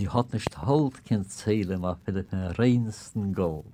sie hat nicht halt kein Zählen, aber für den reinsten Gold.